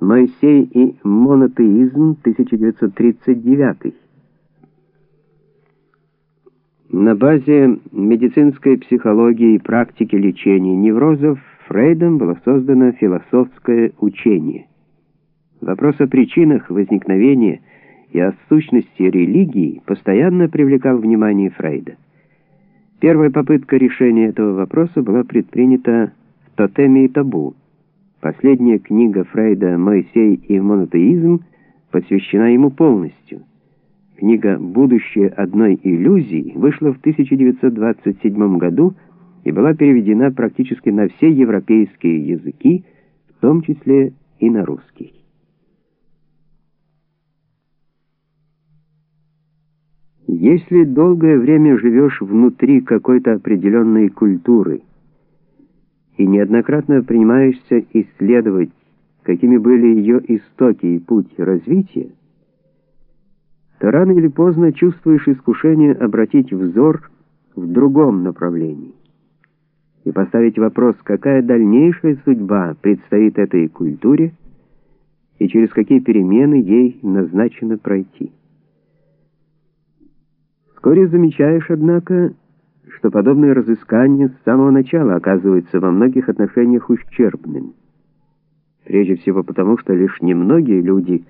Моисей и монотеизм, 1939. На базе медицинской психологии и практики лечения неврозов Фрейдом было создано философское учение. Вопрос о причинах возникновения и о сущности религии постоянно привлекал внимание Фрейда. Первая попытка решения этого вопроса была предпринята в «Тотеме и табу», Последняя книга Фрейда «Моисей и монотеизм» посвящена ему полностью. Книга «Будущее одной иллюзии» вышла в 1927 году и была переведена практически на все европейские языки, в том числе и на русский. Если долгое время живешь внутри какой-то определенной культуры – и неоднократно принимаешься исследовать, какими были ее истоки и путь развития, то рано или поздно чувствуешь искушение обратить взор в другом направлении и поставить вопрос, какая дальнейшая судьба предстоит этой культуре и через какие перемены ей назначено пройти. Вскоре замечаешь, однако, что подобные разыскания с самого начала оказываются во многих отношениях ущербными. Прежде всего потому, что лишь немногие люди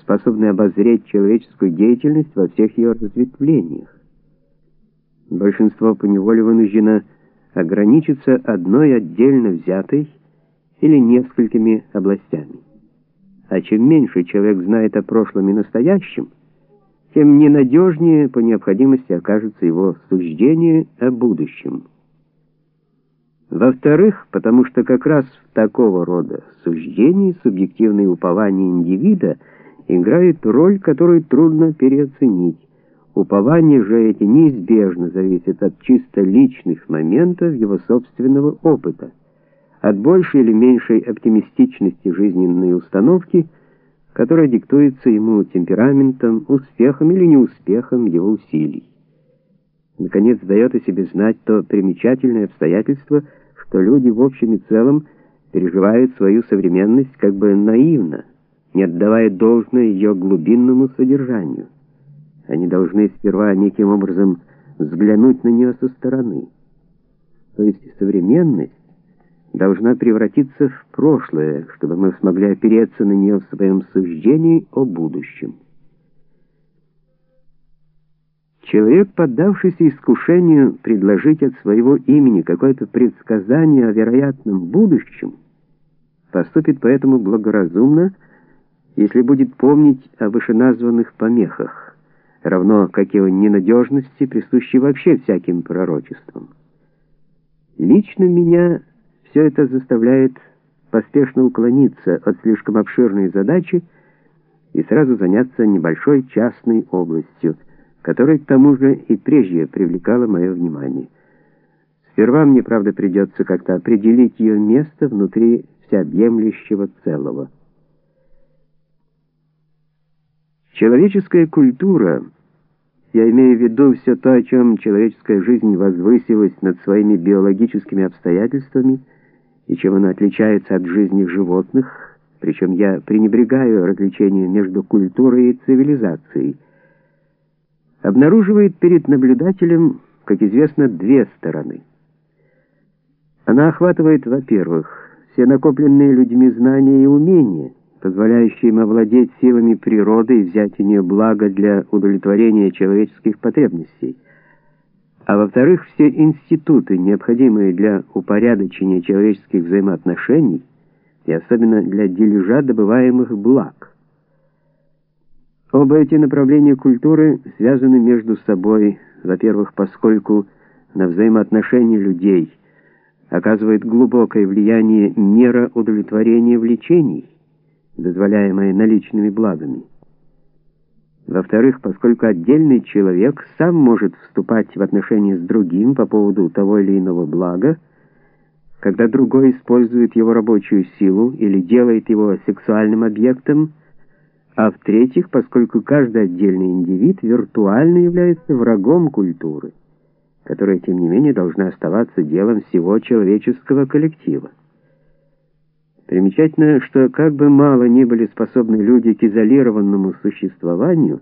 способны обозреть человеческую деятельность во всех ее разветвлениях. Большинство поневоле вынуждено ограничиться одной отдельно взятой или несколькими областями. А чем меньше человек знает о прошлом и настоящем, тем ненадежнее по необходимости окажется его суждение о будущем. Во-вторых, потому что как раз в такого рода суждении субъективные упования индивида играют роль, которую трудно переоценить. Упования же эти неизбежно зависят от чисто личных моментов его собственного опыта, от большей или меньшей оптимистичности жизненной установки – которая диктуется ему темпераментом, успехом или неуспехом его усилий. Наконец, дает о себе знать то примечательное обстоятельство, что люди в общем и целом переживают свою современность как бы наивно, не отдавая должное ее глубинному содержанию. Они должны сперва неким образом взглянуть на нее со стороны. То есть современность должна превратиться в прошлое, чтобы мы смогли опереться на нее в своем суждении о будущем. Человек, поддавшийся искушению предложить от своего имени какое-то предсказание о вероятном будущем, поступит поэтому благоразумно, если будет помнить о вышеназванных помехах, равно как и о ненадежности, присущей вообще всяким пророчествам. Лично меня все это заставляет поспешно уклониться от слишком обширной задачи и сразу заняться небольшой частной областью, которая к тому же и прежде привлекала мое внимание. Сперва мне, правда, придется как-то определить ее место внутри всеобъемлющего целого. Человеческая культура, я имею в виду все то, о чем человеческая жизнь возвысилась над своими биологическими обстоятельствами, и чем она отличается от жизни животных, причем я пренебрегаю различением между культурой и цивилизацией, обнаруживает перед наблюдателем, как известно, две стороны. Она охватывает, во-первых, все накопленные людьми знания и умения, позволяющие им овладеть силами природы и взять у нее благо для удовлетворения человеческих потребностей во-вторых, все институты, необходимые для упорядочения человеческих взаимоотношений и особенно для дележа добываемых благ. Оба эти направления культуры связаны между собой, во-первых, поскольку на взаимоотношения людей оказывает глубокое влияние мера удовлетворения влечений, дозволяемая наличными благами. Во-вторых, поскольку отдельный человек сам может вступать в отношения с другим по поводу того или иного блага, когда другой использует его рабочую силу или делает его сексуальным объектом, а в-третьих, поскольку каждый отдельный индивид виртуально является врагом культуры, которая, тем не менее, должна оставаться делом всего человеческого коллектива. Примечательно, что как бы мало ни были способны люди к изолированному существованию,